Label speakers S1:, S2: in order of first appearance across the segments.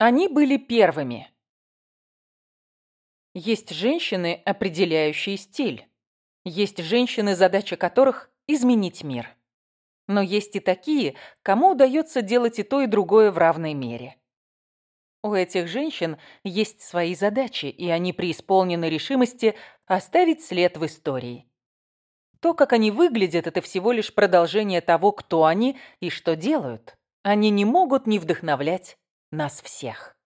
S1: Они были первыми. Есть женщины, определяющие стиль. Есть женщины, задача которых – изменить мир. Но есть и такие, кому удается делать и то, и другое в равной мере. У этих женщин есть свои задачи, и они преисполнены решимости оставить след в истории. То, как они выглядят, это всего лишь продолжение того, кто они и что делают. Они не могут не вдохновлять нас всех.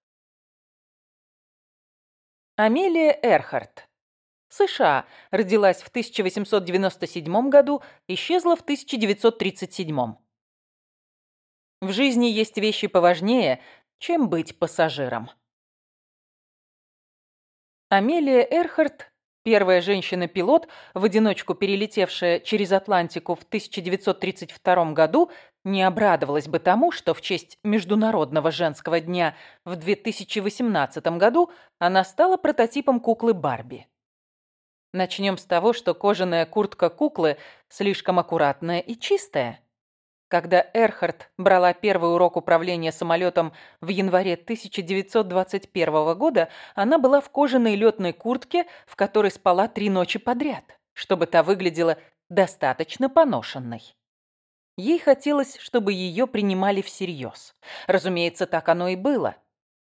S1: Амелия Эрхарт. США. Родилась в 1897 году, исчезла в 1937. В жизни есть вещи поважнее, чем быть пассажиром. Амелия Эрхарт Первая женщина-пилот, в одиночку перелетевшая через Атлантику в 1932 году не обрадовалась бы тому, что в честь Международного женского дня в 2018 году она стала прототипом куклы Барби. Начнем с того, что кожаная куртка куклы слишком аккуратная и чистая. Когда Эрхард брала первый урок управления самолетом в январе 1921 года, она была в кожаной летной куртке, в которой спала три ночи подряд, чтобы та выглядела достаточно поношенной. Ей хотелось, чтобы ее принимали всерьез. Разумеется, так оно и было.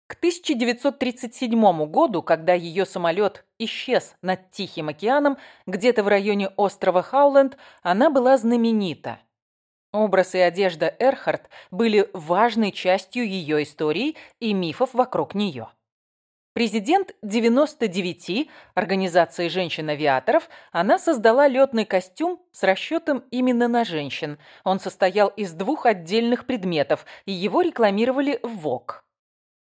S1: К 1937 году, когда ее самолет исчез над Тихим океаном, где-то в районе острова Хауленд, она была знаменита. Образ и одежда Эрхард были важной частью ее истории и мифов вокруг нее. Президент 99 организации женщин-авиаторов, она создала летный костюм с расчетом именно на женщин. Он состоял из двух отдельных предметов, и его рекламировали в ВОК.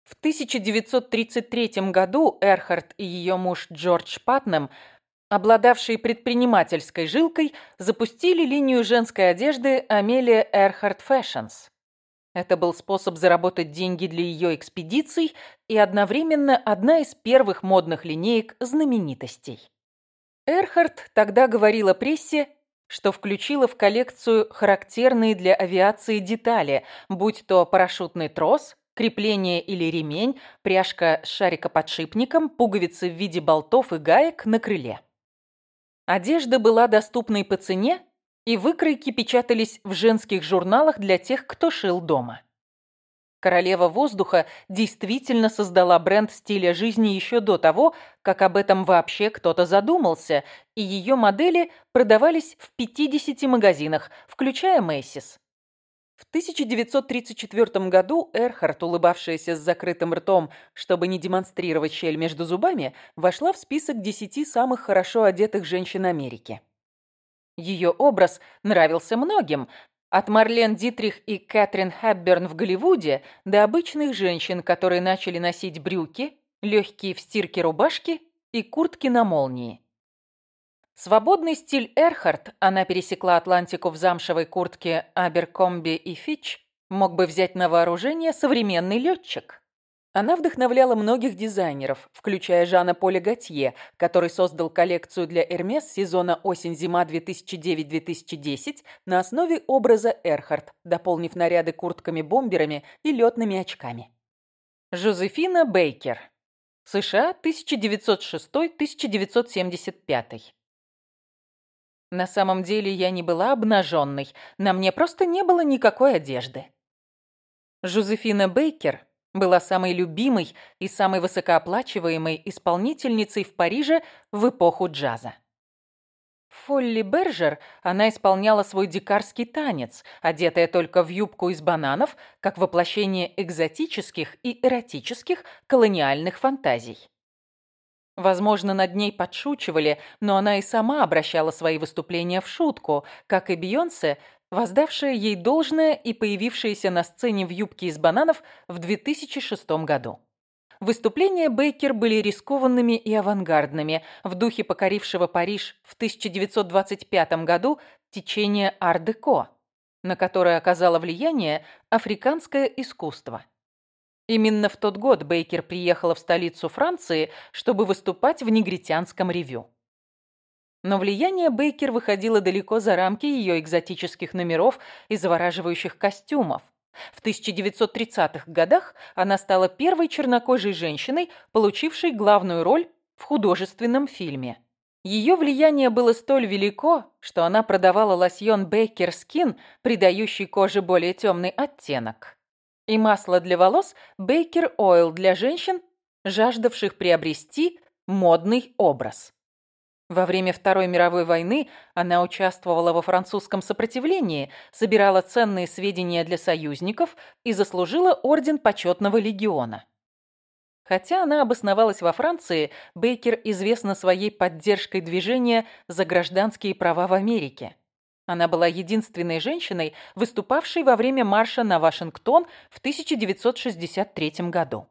S1: В 1933 году Эрхард и ее муж Джордж Патнем, обладавшие предпринимательской жилкой, запустили линию женской одежды Амелия Эрхард Fashions. Это был способ заработать деньги для ее экспедиций и одновременно одна из первых модных линеек знаменитостей. Эрхард тогда говорила прессе, что включила в коллекцию характерные для авиации детали, будь то парашютный трос, крепление или ремень, пряжка с шарикоподшипником, пуговицы в виде болтов и гаек на крыле. Одежда была доступной по цене, и выкройки печатались в женских журналах для тех, кто шил дома. Королева воздуха действительно создала бренд стиля жизни еще до того, как об этом вообще кто-то задумался, и ее модели продавались в 50 магазинах, включая Macy's. В 1934 году Эрхард, улыбавшаяся с закрытым ртом, чтобы не демонстрировать щель между зубами, вошла в список 10 самых хорошо одетых женщин Америки. Ее образ нравился многим, от Марлен Дитрих и Кэтрин Хабберн в Голливуде до обычных женщин, которые начали носить брюки, легкие в стирке рубашки и куртки на молнии. Свободный стиль Эрхард, она пересекла Атлантику в замшевой куртке Аберкомби и Фич, мог бы взять на вооружение современный летчик. Она вдохновляла многих дизайнеров, включая Жана Поля Готье, который создал коллекцию для Hermes сезона осень-зима 2009-2010 на основе образа Эрхард, дополнив наряды куртками-бомберами и летными очками. Жозефина Бейкер. США, 1906-1975. На самом деле я не была обнаженной, на мне просто не было никакой одежды. Жозефина Бейкер – была самой любимой и самой высокооплачиваемой исполнительницей в Париже в эпоху джаза. В Фолли Бержер она исполняла свой дикарский танец, одетая только в юбку из бананов, как воплощение экзотических и эротических колониальных фантазий. Возможно, над ней подшучивали, но она и сама обращала свои выступления в шутку, как и Бейонсе воздавшая ей должное и появившаяся на сцене в юбке из бананов в 2006 году. Выступления Бейкер были рискованными и авангардными, в духе покорившего Париж в 1925 году течения ар-деко, на которое оказало влияние африканское искусство. Именно в тот год Бейкер приехала в столицу Франции, чтобы выступать в негритянском ревю. Но влияние Бейкер выходило далеко за рамки ее экзотических номеров и завораживающих костюмов. В 1930-х годах она стала первой чернокожей женщиной, получившей главную роль в художественном фильме. Ее влияние было столь велико, что она продавала лосьон Бейкер Скин, придающий коже более темный оттенок. И масло для волос Бейкер Ойл для женщин, жаждавших приобрести модный образ. Во время Второй мировой войны она участвовала во французском сопротивлении, собирала ценные сведения для союзников и заслужила орден почетного легиона. Хотя она обосновалась во Франции, Бейкер известна своей поддержкой движения за гражданские права в Америке. Она была единственной женщиной, выступавшей во время марша на Вашингтон в 1963 году.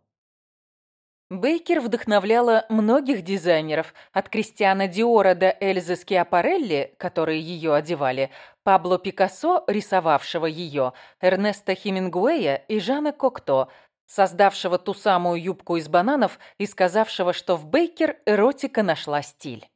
S1: Бейкер вдохновляла многих дизайнеров, от Кристиана Диора до Эльзы Скиапарелли, которые ее одевали, Пабло Пикассо, рисовавшего ее, Эрнеста Хемингуэя и Жана Кокто, создавшего ту самую юбку из бананов и сказавшего, что в Бейкер эротика нашла стиль.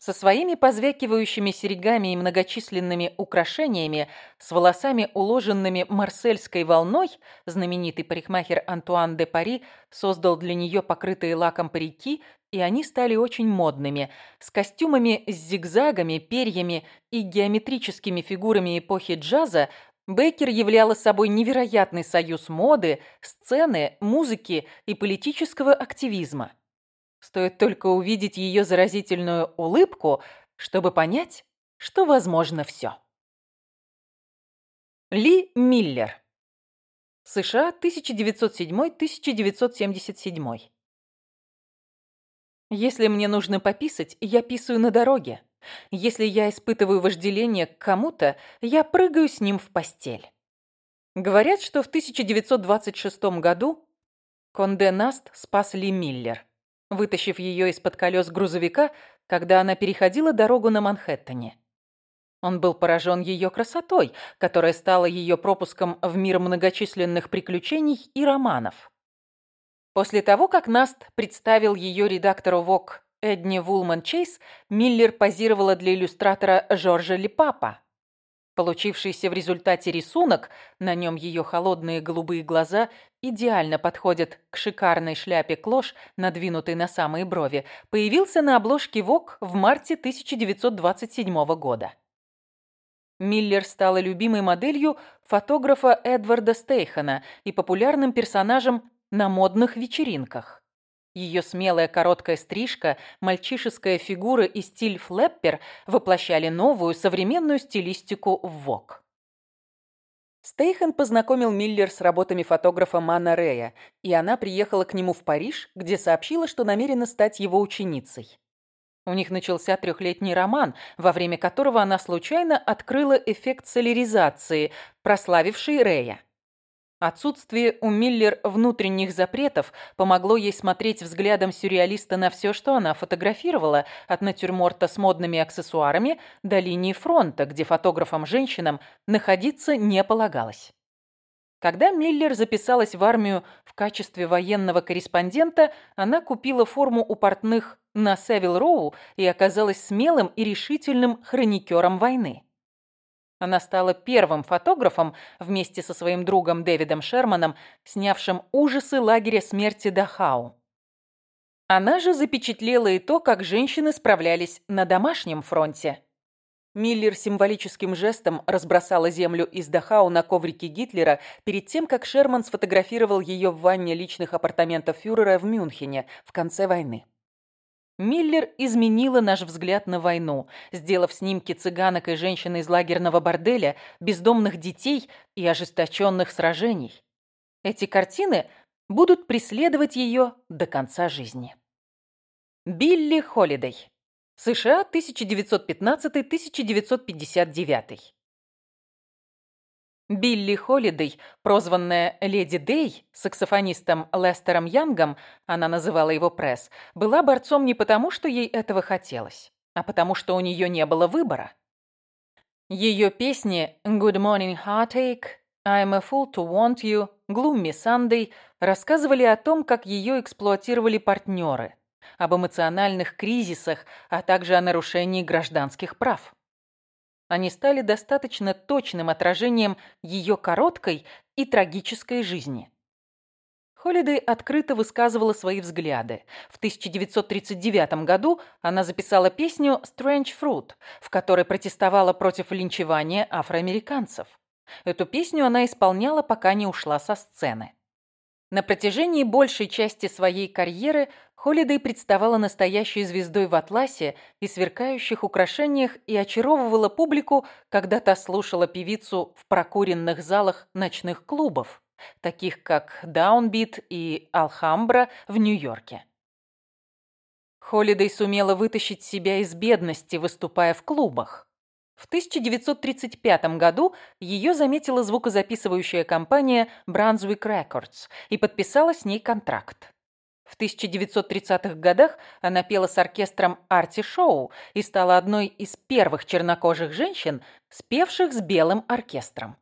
S1: Со своими позвякивающими серьгами и многочисленными украшениями, с волосами, уложенными марсельской волной, знаменитый парикмахер Антуан де Пари создал для нее покрытые лаком парики, и они стали очень модными, с костюмами с зигзагами, перьями и геометрическими фигурами эпохи джаза, Бейкер являла собой невероятный союз моды, сцены, музыки и политического активизма. Стоит только увидеть ее заразительную улыбку, чтобы понять, что возможно все. Ли Миллер. США 1907-1977. Если мне нужно пописать, я писаю на дороге. Если я испытываю вожделение к кому-то, я прыгаю с ним в постель. Говорят, что в 1926 году Конде Наст спас Ли Миллер вытащив ее из-под колес грузовика, когда она переходила дорогу на Манхэттене. Он был поражен ее красотой, которая стала ее пропуском в мир многочисленных приключений и романов. После того, как Наст представил ее редактору Vogue Эдни Вулман Чейз, Миллер позировала для иллюстратора Жоржа Липапа, Получившийся в результате рисунок, на нем ее холодные голубые глаза идеально подходят к шикарной шляпе клош, надвинутой на самые брови, появился на обложке ВОК в марте 1927 года. Миллер стала любимой моделью фотографа Эдварда Стейхана и популярным персонажем на модных вечеринках. Ее смелая короткая стрижка, мальчишеская фигура и стиль флэппер воплощали новую современную стилистику в ВОК. Стейхен познакомил Миллер с работами фотографа Мана Рея, и она приехала к нему в Париж, где сообщила, что намерена стать его ученицей. У них начался трехлетний роман, во время которого она случайно открыла эффект соляризации, прославивший Рея. Отсутствие у Миллер внутренних запретов помогло ей смотреть взглядом сюрреалиста на все, что она фотографировала, от натюрморта с модными аксессуарами до линии фронта, где фотографам-женщинам находиться не полагалось. Когда Миллер записалась в армию в качестве военного корреспондента, она купила форму у портных на Севил Роу и оказалась смелым и решительным хроникером войны. Она стала первым фотографом вместе со своим другом Дэвидом Шерманом, снявшим ужасы лагеря смерти Дахау. Она же запечатлела и то, как женщины справлялись на домашнем фронте. Миллер символическим жестом разбросала землю из Дахау на коврике Гитлера перед тем, как Шерман сфотографировал ее в ванне личных апартаментов фюрера в Мюнхене в конце войны. Миллер изменила наш взгляд на войну, сделав снимки цыганок и женщин из лагерного борделя, бездомных детей и ожесточенных сражений. Эти картины будут преследовать ее до конца жизни. Билли Холидей. США 1915-1959. Билли Холидей, прозванная Леди Дей, саксофонистом Лестером Янгом, она называла его пресс, была борцом не потому, что ей этого хотелось, а потому, что у нее не было выбора. Ее песни «Good Morning Heartache», «I'm a Fool to Want You», «Gloomy Sunday» рассказывали о том, как ее эксплуатировали партнеры, об эмоциональных кризисах, а также о нарушении гражданских прав они стали достаточно точным отражением ее короткой и трагической жизни. Холидей открыто высказывала свои взгляды. В 1939 году она записала песню «Strange Fruit», в которой протестовала против линчевания афроамериканцев. Эту песню она исполняла, пока не ушла со сцены. На протяжении большей части своей карьеры Холидей представала настоящей звездой в атласе и сверкающих украшениях и очаровывала публику, когда та слушала певицу в прокуренных залах ночных клубов, таких как Даунбит и Алхамбра в Нью-Йорке. Холидей сумела вытащить себя из бедности, выступая в клубах. В 1935 году ее заметила звукозаписывающая компания Brunswick Records и подписала с ней контракт. В 1930-х годах она пела с оркестром арти-шоу и стала одной из первых чернокожих женщин, спевших с белым оркестром.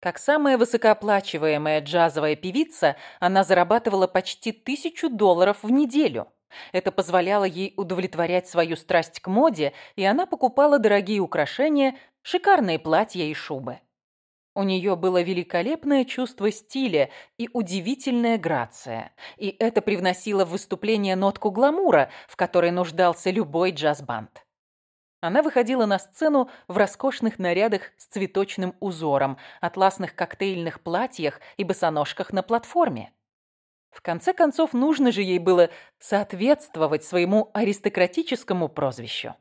S1: Как самая высокооплачиваемая джазовая певица, она зарабатывала почти тысячу долларов в неделю – это позволяло ей удовлетворять свою страсть к моде, и она покупала дорогие украшения, шикарные платья и шубы. У нее было великолепное чувство стиля и удивительная грация, и это привносило в выступление нотку гламура, в которой нуждался любой джаз-банд. Она выходила на сцену в роскошных нарядах с цветочным узором, атласных коктейльных платьях и босоножках на платформе. В конце концов, нужно же ей было соответствовать своему аристократическому прозвищу.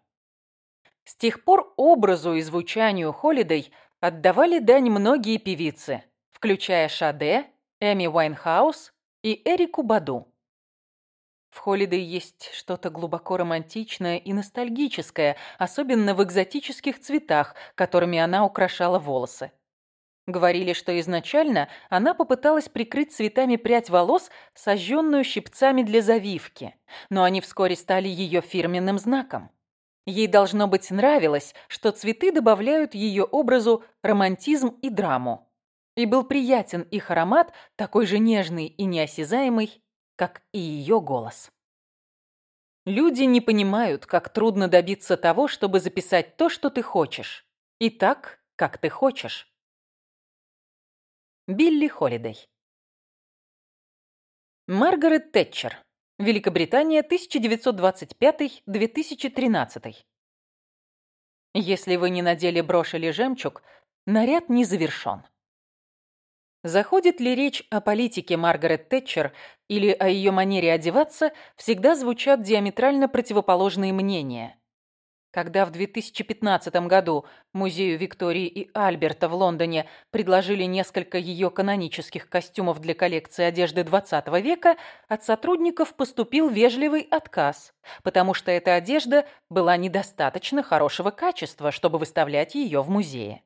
S1: С тех пор образу и звучанию Холидей отдавали дань многие певицы, включая Шаде, Эми Уайнхаус и Эрику Баду. В Холидей есть что-то глубоко романтичное и ностальгическое, особенно в экзотических цветах, которыми она украшала волосы. Говорили, что изначально она попыталась прикрыть цветами прядь волос, сожженную щипцами для завивки, но они вскоре стали ее фирменным знаком. Ей, должно быть, нравилось, что цветы добавляют ее образу романтизм и драму. И был приятен их аромат, такой же нежный и неосязаемый, как и ее голос. Люди не понимают, как трудно добиться того, чтобы записать то, что ты хочешь, и так, как ты хочешь. Билли Холидей. Маргарет Тэтчер. Великобритания, 1925-2013. Если вы не надели брошь или жемчуг, наряд не завершен. Заходит ли речь о политике Маргарет Тэтчер или о ее манере одеваться, всегда звучат диаметрально противоположные мнения. Когда в 2015 году музею Виктории и Альберта в Лондоне предложили несколько ее канонических костюмов для коллекции одежды XX века, от сотрудников поступил вежливый отказ, потому что эта одежда была недостаточно хорошего качества, чтобы выставлять ее в музее.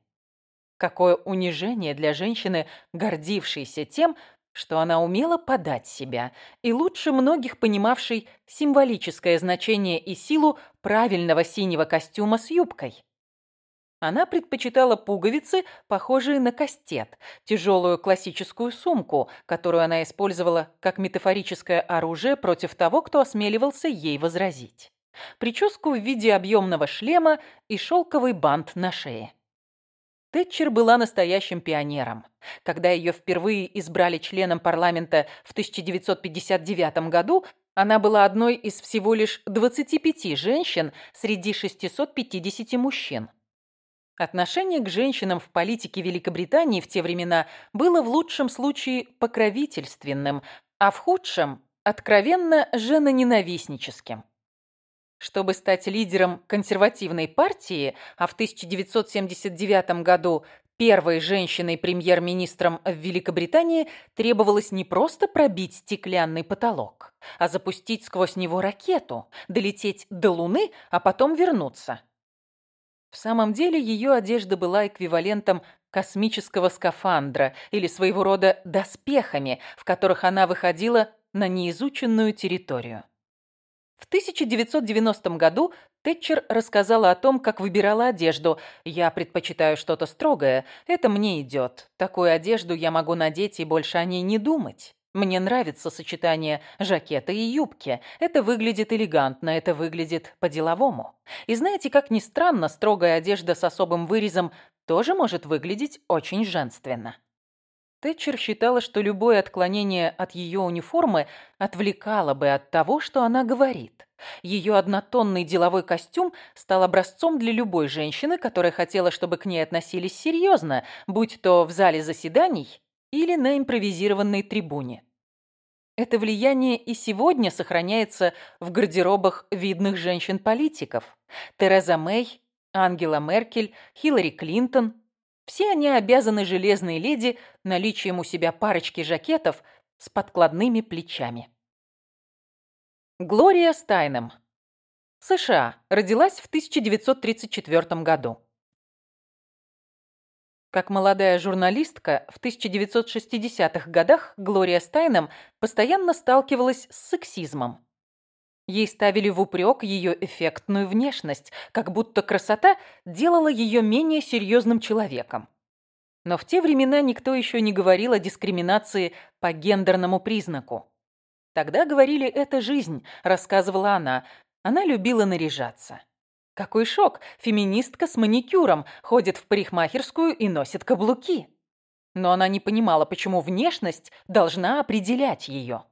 S1: Какое унижение для женщины, гордившейся тем, что она умела подать себя и лучше многих понимавшей символическое значение и силу правильного синего костюма с юбкой. Она предпочитала пуговицы, похожие на кастет, тяжелую классическую сумку, которую она использовала как метафорическое оружие против того, кто осмеливался ей возразить, прическу в виде объемного шлема и шелковый бант на шее. Тэтчер была настоящим пионером. Когда ее впервые избрали членом парламента в 1959 году, она была одной из всего лишь 25 женщин среди 650 мужчин. Отношение к женщинам в политике Великобритании в те времена было в лучшем случае покровительственным, а в худшем – откровенно женоненавистническим. Чтобы стать лидером консервативной партии, а в 1979 году первой женщиной-премьер-министром в Великобритании требовалось не просто пробить стеклянный потолок, а запустить сквозь него ракету, долететь до Луны, а потом вернуться. В самом деле ее одежда была эквивалентом космического скафандра или своего рода доспехами, в которых она выходила на неизученную территорию. В 1990 году Тэтчер рассказала о том, как выбирала одежду. «Я предпочитаю что-то строгое. Это мне идет. Такую одежду я могу надеть и больше о ней не думать». Мне нравится сочетание жакета и юбки. Это выглядит элегантно, это выглядит по-деловому. И знаете, как ни странно, строгая одежда с особым вырезом тоже может выглядеть очень женственно. Тэтчер считала, что любое отклонение от ее униформы отвлекало бы от того, что она говорит. Ее однотонный деловой костюм стал образцом для любой женщины, которая хотела, чтобы к ней относились серьезно, будь то в зале заседаний или на импровизированной трибуне. Это влияние и сегодня сохраняется в гардеробах видных женщин-политиков. Тереза Мэй, Ангела Меркель, Хиллари Клинтон – все они обязаны железной леди наличием у себя парочки жакетов с подкладными плечами. Глория Стайнем. США. Родилась в 1934 году. Как молодая журналистка, в 1960-х годах Глория Стайнем постоянно сталкивалась с сексизмом. Ей ставили в упрек ее эффектную внешность, как будто красота делала ее менее серьезным человеком. Но в те времена никто еще не говорил о дискриминации по гендерному признаку. Тогда говорили «это жизнь», рассказывала она. Она любила наряжаться. Какой шок! Феминистка с маникюром ходит в парикмахерскую и носит каблуки. Но она не понимала, почему внешность должна определять ее.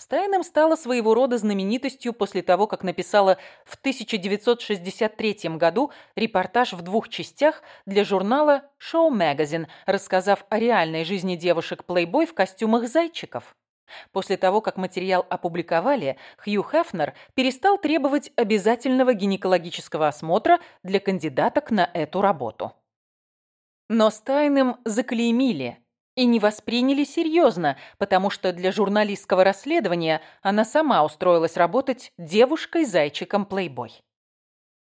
S1: Стайнем стала своего рода знаменитостью после того, как написала в 1963 году репортаж в двух частях для журнала Show Magazine, рассказав о реальной жизни девушек-плейбой в костюмах зайчиков. После того, как материал опубликовали, Хью Хефнер перестал требовать обязательного гинекологического осмотра для кандидаток на эту работу. Но Стайнем заклеймили и не восприняли серьезно, потому что для журналистского расследования она сама устроилась работать девушкой-зайчиком-плейбой.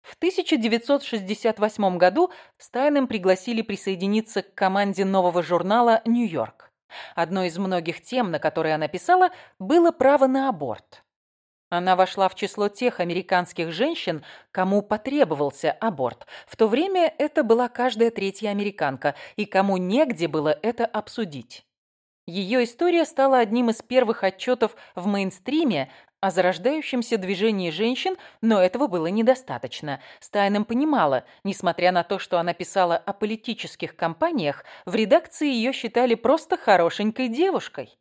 S1: В 1968 году Стайном пригласили присоединиться к команде нового журнала «Нью-Йорк». Одной из многих тем, на которые она писала, было право на аборт. Она вошла в число тех американских женщин, кому потребовался аборт. В то время это была каждая третья американка, и кому негде было это обсудить. Ее история стала одним из первых отчетов в мейнстриме о зарождающемся движении женщин, но этого было недостаточно. Стайном понимала, несмотря на то, что она писала о политических кампаниях, в редакции ее считали просто хорошенькой девушкой.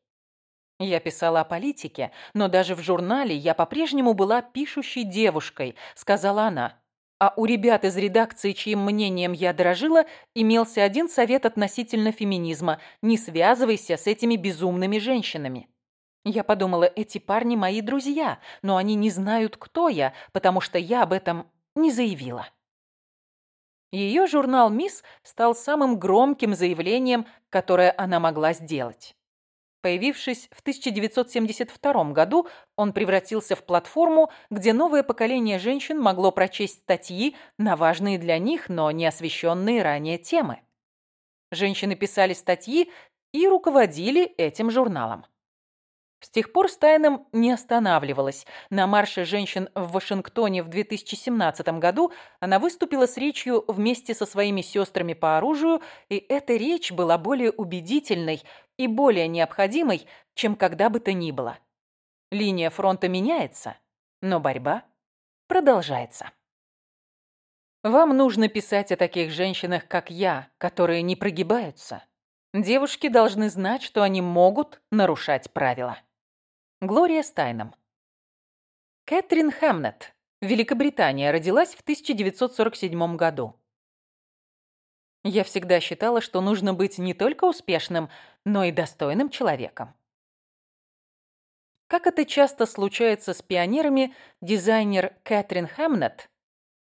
S1: Я писала о политике, но даже в журнале я по-прежнему была пишущей девушкой, сказала она. А у ребят из редакции, чьим мнением я дорожила, имелся один совет относительно феминизма – не связывайся с этими безумными женщинами. Я подумала, эти парни мои друзья, но они не знают, кто я, потому что я об этом не заявила. Ее журнал «Мисс» стал самым громким заявлением, которое она могла сделать. Появившись в 1972 году, он превратился в платформу, где новое поколение женщин могло прочесть статьи на важные для них, но не освещенные ранее темы. Женщины писали статьи и руководили этим журналом. С тех пор с не останавливалась. На марше женщин в Вашингтоне в 2017 году она выступила с речью вместе со своими сестрами по оружию, и эта речь была более убедительной и более необходимой, чем когда бы то ни было. Линия фронта меняется, но борьба продолжается. Вам нужно писать о таких женщинах, как я, которые не прогибаются. Девушки должны знать, что они могут нарушать правила. Глория Стайном. Кэтрин Хэмнет, Великобритания, родилась в 1947 году. Я всегда считала, что нужно быть не только успешным, но и достойным человеком. Как это часто случается с пионерами, дизайнер Кэтрин Хэмнет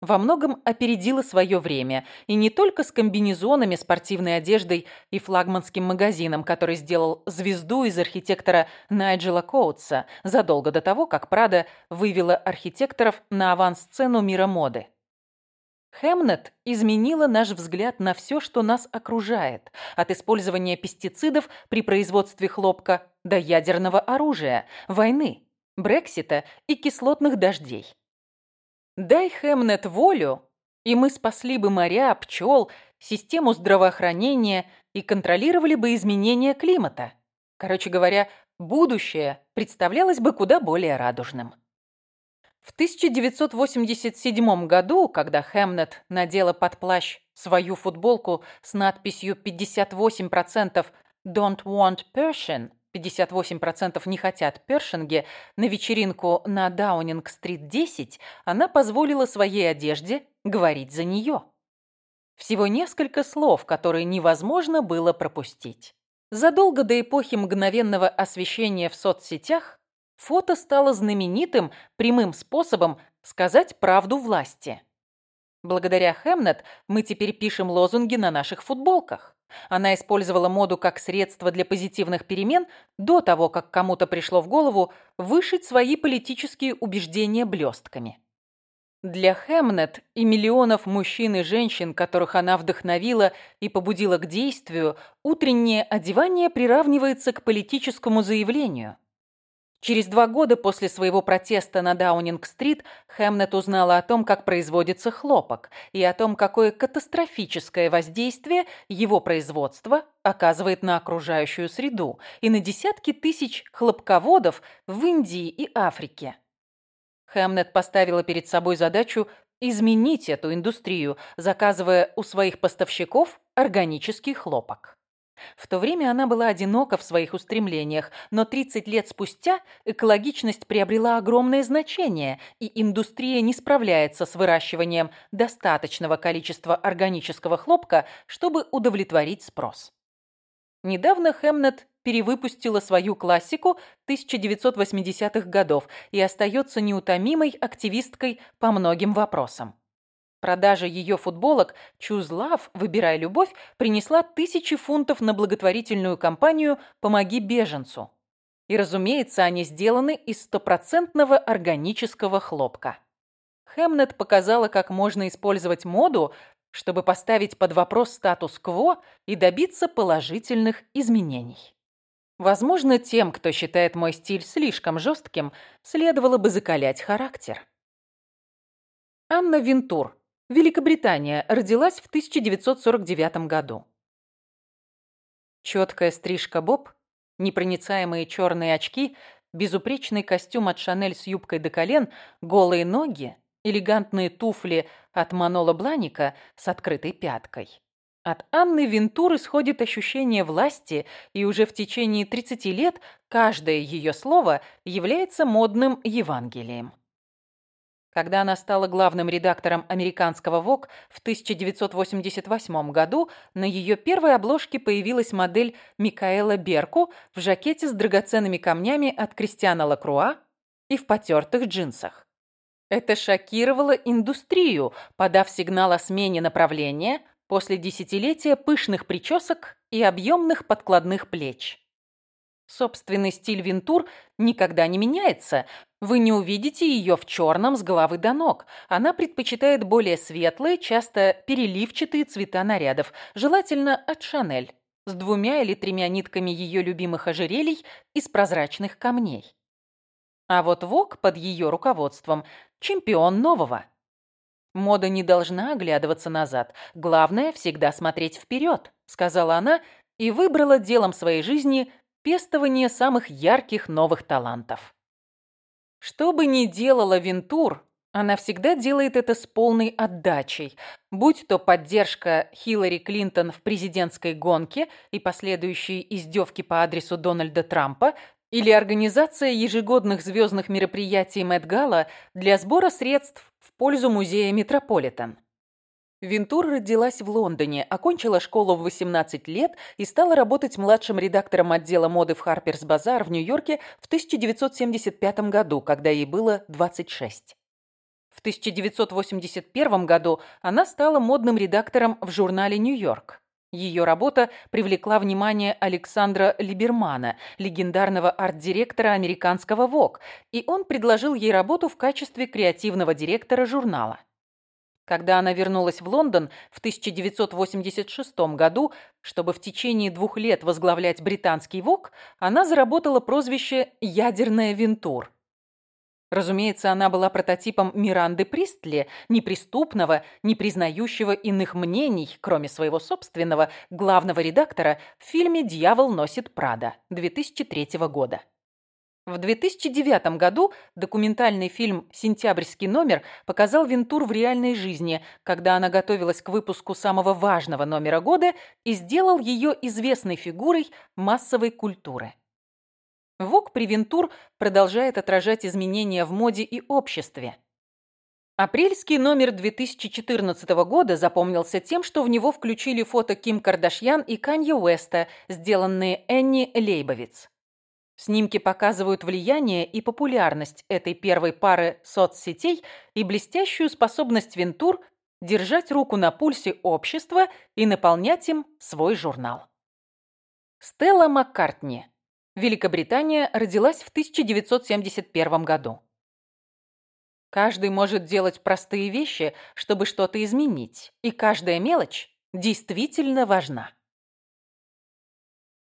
S1: во многом опередила свое время, и не только с комбинезонами, спортивной одеждой и флагманским магазином, который сделал звезду из архитектора Найджела Коутса задолго до того, как Прада вывела архитекторов на авансцену мира моды. Хемнет изменила наш взгляд на все, что нас окружает, от использования пестицидов при производстве хлопка до ядерного оружия, войны, Брексита и кислотных дождей. Дай Хэмнет волю, и мы спасли бы моря, пчел, систему здравоохранения и контролировали бы изменения климата. Короче говоря, будущее представлялось бы куда более радужным. В 1987 году, когда Хэмнет надела под плащ свою футболку с надписью «58% don't want Persian», 58% не хотят першинги, на вечеринку на Даунинг-стрит 10 она позволила своей одежде говорить за нее. Всего несколько слов, которые невозможно было пропустить. Задолго до эпохи мгновенного освещения в соцсетях фото стало знаменитым прямым способом сказать правду власти. Благодаря Хемнет мы теперь пишем лозунги на наших футболках. Она использовала моду как средство для позитивных перемен до того, как кому-то пришло в голову вышить свои политические убеждения блестками. Для Хэмнет и миллионов мужчин и женщин, которых она вдохновила и побудила к действию, утреннее одевание приравнивается к политическому заявлению – Через два года после своего протеста на Даунинг-стрит Хэмнет узнала о том, как производится хлопок, и о том, какое катастрофическое воздействие его производство оказывает на окружающую среду и на десятки тысяч хлопководов в Индии и Африке. Хэмнет поставила перед собой задачу изменить эту индустрию, заказывая у своих поставщиков органический хлопок. В то время она была одинока в своих устремлениях, но 30 лет спустя экологичность приобрела огромное значение, и индустрия не справляется с выращиванием достаточного количества органического хлопка, чтобы удовлетворить спрос. Недавно Хемнет перевыпустила свою классику 1980-х годов и остается неутомимой активисткой по многим вопросам. Продажа ее футболок «Choose Love. Выбирай любовь» принесла тысячи фунтов на благотворительную кампанию «Помоги беженцу». И, разумеется, они сделаны из стопроцентного органического хлопка. Хемнет показала, как можно использовать моду, чтобы поставить под вопрос статус-кво и добиться положительных изменений. Возможно, тем, кто считает мой стиль слишком жестким, следовало бы закалять характер. Анна Вентур, Великобритания родилась в 1949 году. Четкая стрижка боб, непроницаемые черные очки, безупречный костюм от Шанель с юбкой до колен, голые ноги, элегантные туфли от Манола Бланика с открытой пяткой. От Анны Вентур исходит ощущение власти, и уже в течение 30 лет каждое ее слово является модным Евангелием. Когда она стала главным редактором американского Vogue в 1988 году, на ее первой обложке появилась модель Микаэла Берку в жакете с драгоценными камнями от Кристиана Лакруа и в потертых джинсах. Это шокировало индустрию, подав сигнал о смене направления после десятилетия пышных причесок и объемных подкладных плеч. Собственный стиль Винтур никогда не меняется. Вы не увидите ее в черном с головы до ног. Она предпочитает более светлые, часто переливчатые цвета нарядов, желательно от Шанель, с двумя или тремя нитками ее любимых ожерелий из прозрачных камней. А вот Вок под ее руководством – чемпион нового. «Мода не должна оглядываться назад. Главное – всегда смотреть вперед», – сказала она и выбрала делом своей жизни – пестование самых ярких новых талантов. Что бы ни делала Вентур, она всегда делает это с полной отдачей, будь то поддержка Хиллари Клинтон в президентской гонке и последующие издевки по адресу Дональда Трампа или организация ежегодных звездных мероприятий Мэтт Гала для сбора средств в пользу музея Метрополитен. Вентур родилась в Лондоне, окончила школу в 18 лет и стала работать младшим редактором отдела моды в Harper's Bazaar в Нью-Йорке в 1975 году, когда ей было 26. В 1981 году она стала модным редактором в журнале «Нью-Йорк». Ее работа привлекла внимание Александра Либермана, легендарного арт-директора американского Vogue, и он предложил ей работу в качестве креативного директора журнала. Когда она вернулась в Лондон в 1986 году, чтобы в течение двух лет возглавлять британский ВОК, она заработала прозвище «Ядерная Вентур». Разумеется, она была прототипом Миранды Пристли, неприступного, не признающего иных мнений, кроме своего собственного, главного редактора в фильме «Дьявол носит Прада» 2003 года. В 2009 году документальный фильм «Сентябрьский номер» показал Вентур в реальной жизни, когда она готовилась к выпуску самого важного номера года и сделал ее известной фигурой массовой культуры. Вок при Превентур продолжает отражать изменения в моде и обществе. Апрельский номер 2014 года запомнился тем, что в него включили фото Ким Кардашьян и Канье Уэста, сделанные Энни Лейбовиц. Снимки показывают влияние и популярность этой первой пары соцсетей и блестящую способность Вентур держать руку на пульсе общества и наполнять им свой журнал. Стелла Маккартни. Великобритания родилась в 1971 году. Каждый может делать простые вещи, чтобы что-то изменить, и каждая мелочь действительно важна.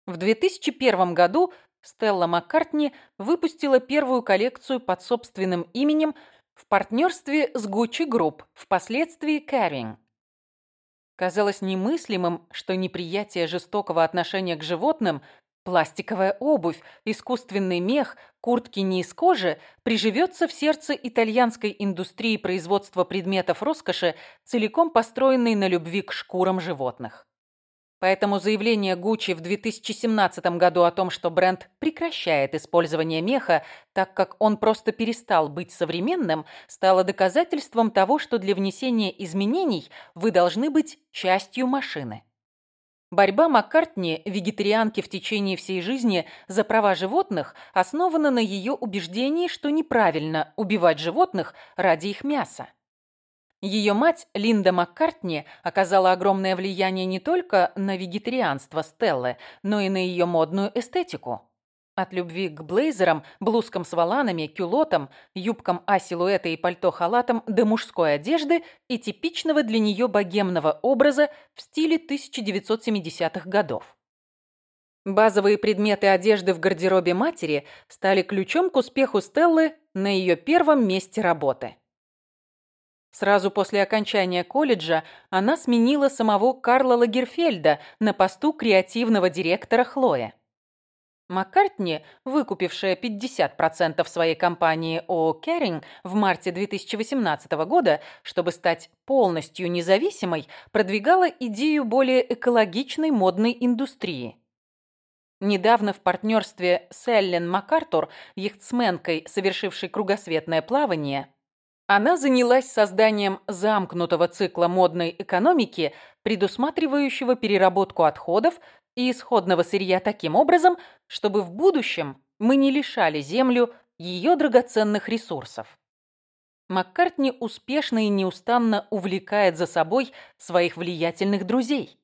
S1: В 2001 году Стелла Маккартни выпустила первую коллекцию под собственным именем в партнерстве с Gucci Group, впоследствии Carrying. Казалось немыслимым, что неприятие жестокого отношения к животным, пластиковая обувь, искусственный мех, куртки не из кожи приживется в сердце итальянской индустрии производства предметов роскоши, целиком построенной на любви к шкурам животных. Поэтому заявление Гуччи в 2017 году о том, что бренд прекращает использование меха, так как он просто перестал быть современным, стало доказательством того, что для внесения изменений вы должны быть частью машины. Борьба Маккартни, вегетарианки в течение всей жизни, за права животных основана на ее убеждении, что неправильно убивать животных ради их мяса. Ее мать, Линда Маккартни, оказала огромное влияние не только на вегетарианство Стеллы, но и на ее модную эстетику. От любви к блейзерам, блузкам с воланами, кюлотам, юбкам а-силуэта и пальто-халатам до мужской одежды и типичного для нее богемного образа в стиле 1970-х годов. Базовые предметы одежды в гардеробе матери стали ключом к успеху Стеллы на ее первом месте работы. Сразу после окончания колледжа она сменила самого Карла Лагерфельда на посту креативного директора Хлоя. Маккартни, выкупившая 50% своей компании ООО Керинг в марте 2018 года, чтобы стать полностью независимой, продвигала идею более экологичной модной индустрии. Недавно в партнерстве с Эллен МакАртур, яхтсменкой, совершившей кругосветное плавание, она занялась созданием замкнутого цикла модной экономики, предусматривающего переработку отходов и исходного сырья таким образом, чтобы в будущем мы не лишали Землю ее драгоценных ресурсов. Маккартни успешно и неустанно увлекает за собой своих влиятельных друзей.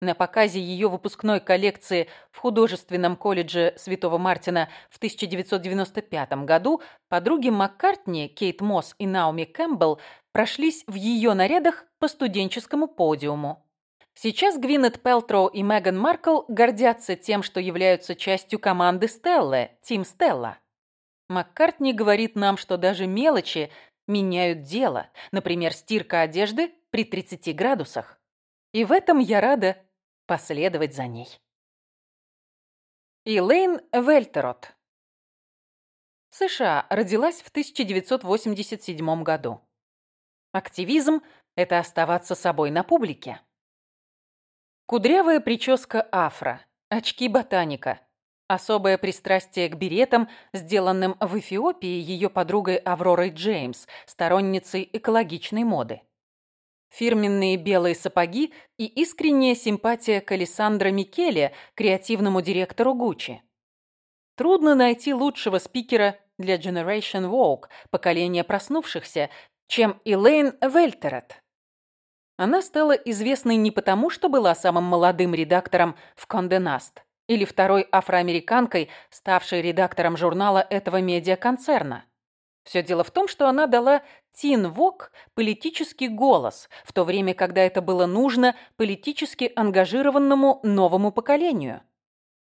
S1: На показе ее выпускной коллекции в художественном колледже Святого Мартина в 1995 году подруги Маккартни, Кейт Мосс и Наоми Кэмпбелл прошлись в ее нарядах по студенческому подиуму. Сейчас Гвинет Пелтроу и Меган Маркл гордятся тем, что являются частью команды Стеллы, Тим Стелла. Маккартни говорит нам, что даже мелочи меняют дело, например, стирка одежды при 30 градусах. И в этом я рада последовать за ней. Илэйн Вельтерот. США родилась в 1987 году. Активизм – это оставаться собой на публике. Кудрявая прическа афро, очки ботаника, особое пристрастие к беретам, сделанным в Эфиопии ее подругой Авророй Джеймс, сторонницей экологичной моды фирменные белые сапоги и искренняя симпатия к Алессандро Микеле, креативному директору Гуччи. Трудно найти лучшего спикера для Generation Walk, поколения проснувшихся, чем Элейн Вельтерет. Она стала известной не потому, что была самым молодым редактором в Конде Наст или второй афроамериканкой, ставшей редактором журнала этого медиаконцерна. Все дело в том, что она дала Тин Вок политический голос, в то время, когда это было нужно политически ангажированному новому поколению.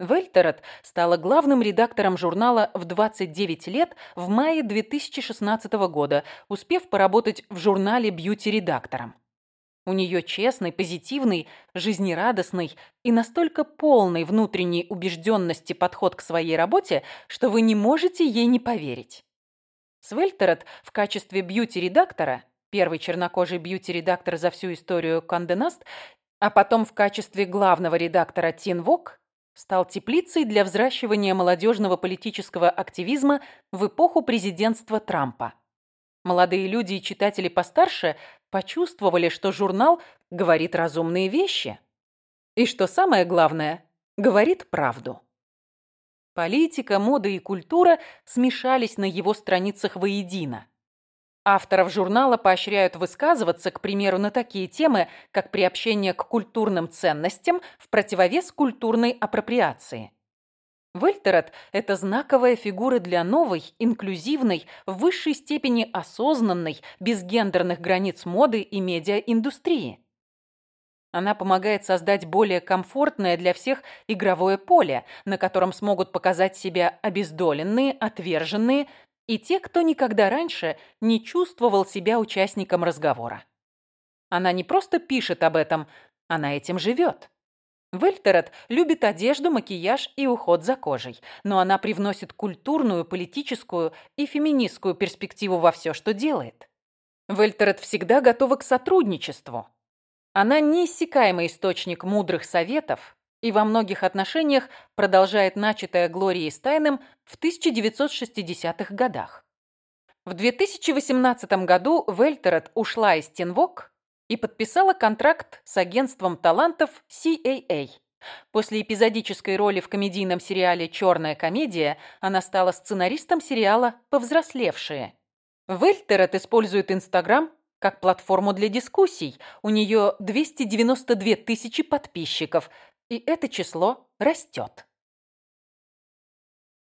S1: Вельтерет стала главным редактором журнала в 29 лет в мае 2016 года, успев поработать в журнале бьюти-редактором. У нее честный, позитивный, жизнерадостный и настолько полный внутренней убежденности подход к своей работе, что вы не можете ей не поверить. Свельтерет в качестве бьюти-редактора, первый чернокожий бьюти-редактор за всю историю Канденаст, а потом в качестве главного редактора Тин Вок, стал теплицей для взращивания молодежного политического активизма в эпоху президентства Трампа. Молодые люди и читатели постарше почувствовали, что журнал говорит разумные вещи. И что самое главное, говорит правду. Политика, мода и культура смешались на его страницах воедино. Авторов журнала поощряют высказываться, к примеру, на такие темы, как приобщение к культурным ценностям в противовес культурной апроприации. Вельтерет – это знаковая фигура для новой, инклюзивной, в высшей степени осознанной, без гендерных границ моды и медиаиндустрии. Она помогает создать более комфортное для всех игровое поле, на котором смогут показать себя обездоленные, отверженные и те, кто никогда раньше не чувствовал себя участником разговора. Она не просто пишет об этом, она этим живет. Вельтерет любит одежду, макияж и уход за кожей, но она привносит культурную, политическую и феминистскую перспективу во все, что делает. Вельтерет всегда готова к сотрудничеству, она неиссякаемый источник мудрых советов и во многих отношениях продолжает начатое Глорией Стайном в 1960-х годах. В 2018 году Вельтерет ушла из Тинвок и подписала контракт с агентством талантов CAA. После эпизодической роли в комедийном сериале «Черная комедия» она стала сценаристом сериала «Повзрослевшие». Вельтерет использует Инстаграм как платформу для дискуссий у нее 292 тысячи подписчиков, и это число растет.